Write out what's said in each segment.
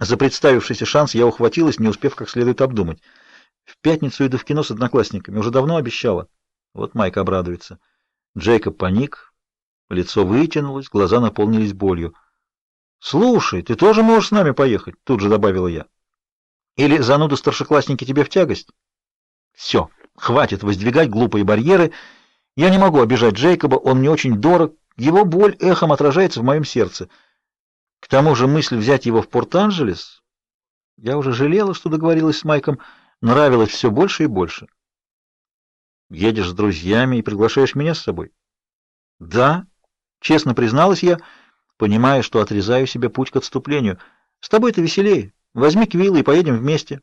За представившийся шанс я ухватилась, не успев как следует обдумать. В пятницу иду в кино с одноклассниками. Уже давно обещала. Вот Майк обрадуется. Джейкоб паник, лицо вытянулось, глаза наполнились болью. «Слушай, ты тоже можешь с нами поехать?» Тут же добавила я. «Или зануду старшеклассники тебе в тягость?» «Все, хватит воздвигать глупые барьеры. Я не могу обижать Джейкоба, он мне очень дорог. Его боль эхом отражается в моем сердце. К тому же мысль взять его в Порт-Анджелес... Я уже жалела, что договорилась с Майком, нравилось все больше и больше. Едешь с друзьями и приглашаешь меня с собой? Да, честно призналась я, понимая, что отрезаю себе путь к отступлению. С тобой-то веселее. Возьми Квилла и поедем вместе.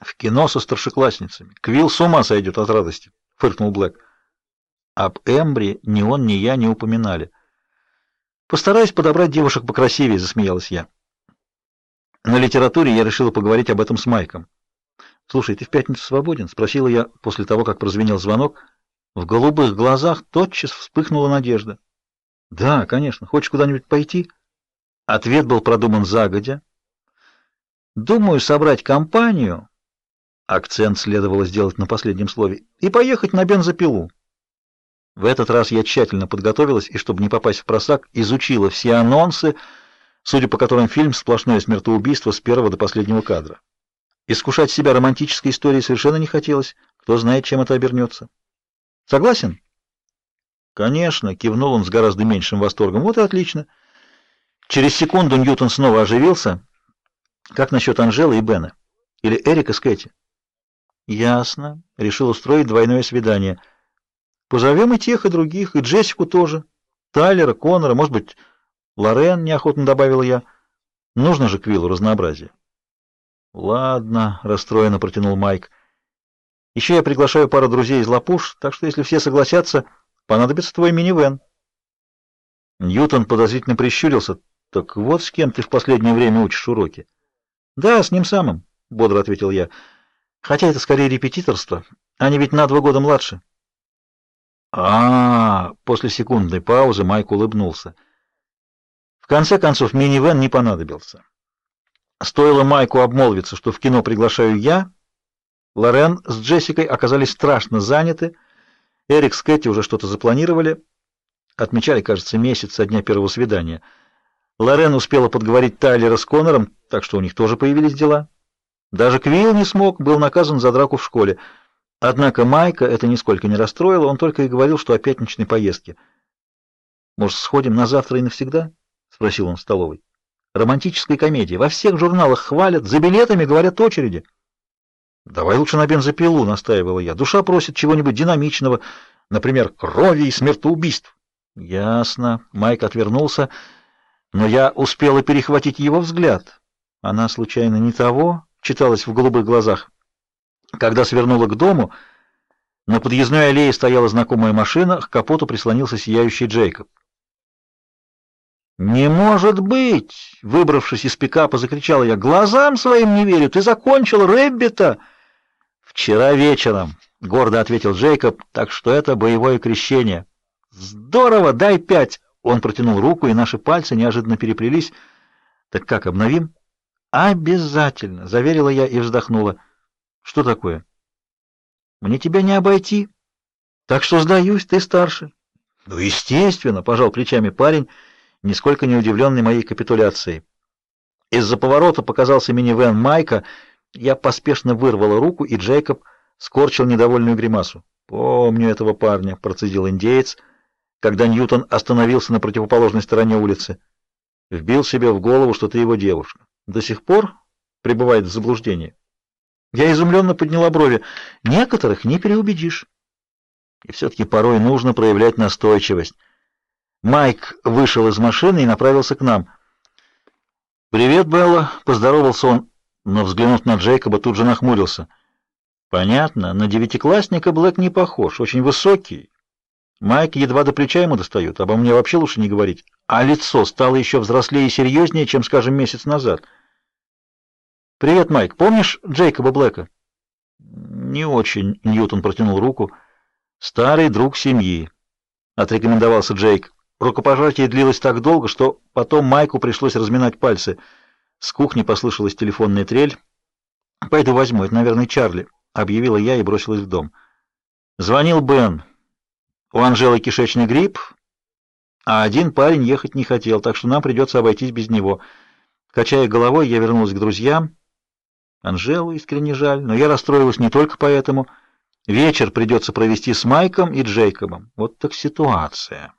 В кино со старшеклассницами. Квилл с ума сойдет от радости, фыркнул Блэк. Об Эмбри ни он, ни я не упоминали. Постараюсь подобрать девушек покрасивее, засмеялась я. На литературе я решила поговорить об этом с Майком. Слушай, ты в пятницу свободен? спросила я после того, как прозвенел звонок. В голубых глазах тотчас вспыхнула надежда. Да, конечно. Хочешь куда-нибудь пойти? Ответ был продуман загодя. Думаю, собрать компанию. Акцент следовало сделать на последнем слове и поехать на бензопилу. В этот раз я тщательно подготовилась и, чтобы не попасть в просак, изучила все анонсы, судя по которым фильм сплошное смертоубийство с первого до последнего кадра. Искушать себя романтической историей совершенно не хотелось. Кто знает, чем это обернется. Согласен? Конечно, кивнул он с гораздо меньшим восторгом. Вот и отлично. Через секунду Ньютон снова оживился. Как насчет Анжелы и Бена? Или Эрика с Кэти? Ясно. Решил устроить двойное свидание. Позовем и тех, и других, и Джессику тоже. Тайлера, Коннора, может быть, Лорен, неохотно добавила я. Нужно же Квиллу разнообразие. Ладно, расстроенно протянул Майк. Еще я приглашаю пару друзей из Лапуш, так что если все согласятся, понадобится твой минивэн. Ньютон подозрительно прищурился. Так вот с кем ты в последнее время учишь уроки? Да, с ним самым, бодро ответил я. Хотя это скорее репетиторство. Они ведь на два года младше. А, после секундной паузы Майк улыбнулся. В конце концов, минивэн не понадобился. Стоило Майку обмолвиться, что в кино приглашаю я, Лорен с Джессикой оказались страшно заняты. Эрик с Кэти уже что-то запланировали, отмечали, кажется, месяц со дня первого свидания. Лорен успела подговорить Тайлера с Коннором, так что у них тоже появились дела. Даже Квилл не смог, был наказан за драку в школе. Однако Майка это нисколько не расстроило, он только и говорил, что о пятничной поездке. «Может, сходим на завтра и навсегда?» — спросил он в столовой. «Романтическая комедия. Во всех журналах хвалят, за билетами говорят очереди». «Давай лучше на бензопилу», — настаивала я. «Душа просит чего-нибудь динамичного, например, крови и смертоубийств». «Ясно». Майк отвернулся, но я успела перехватить его взгляд. Она, случайно, не того, читалось в голубых глазах. Когда свернула к дому, на подъездной аллее стояла знакомая машина, к капоту прислонился сияющий Джейкоб. «Не может быть!» — выбравшись из пикапа, закричала я. «Глазам своим не верю! Ты закончил Рэббита!» «Вчера вечером», — гордо ответил Джейкоб, — «так что это боевое крещение». «Здорово! Дай пять!» Он протянул руку, и наши пальцы неожиданно переплелись. «Так как, обновим?» «Обязательно!» — заверила я и вздохнула. Что такое? Мне тебя не обойти. Так что сдаюсь, ты старше. Ну, естественно, пожал плечами парень, нисколько не удивленный моей капитуляцией. Из-за поворота показался минивэн Майка. Я поспешно вырвала руку, и Джейкоб скорчил недовольную гримасу. Помню этого парня, процедил индеец, когда Ньютон остановился на противоположной стороне улицы. Вбил себе в голову, что ты его девушка. До сих пор пребывает в заблуждении. Я изумленно подняла брови. Некоторых не переубедишь. И все-таки порой нужно проявлять настойчивость. Майк вышел из машины и направился к нам. «Привет, Белла!» — поздоровался он, но, взглянув на Джейкоба, тут же нахмурился. «Понятно, на девятиклассника Блэк не похож, очень высокий. Майк едва до плеча ему достает, обо мне вообще лучше не говорить. А лицо стало еще взрослее и серьезнее, чем, скажем, месяц назад». Привет, Майк. Помнишь Джейкоба Блэка? Не очень, Ньютон протянул руку. Старый друг семьи, отрекомендовался Джейк. Рукопожатие длилось так долго, что потом Майку пришлось разминать пальцы. С кухни послышалась телефонная трель. «Пойду возьму, это, наверное, Чарли», — объявила я и бросилась в дом. Звонил Бен. У Анжелы кишечный грипп, а один парень ехать не хотел, так что нам придется обойтись без него. Качая головой, я вернулась к друзьям. Анжелу искренне жаль, но я расстроилась не только поэтому. Вечер придется провести с Майком и Джейкобом. Вот так ситуация.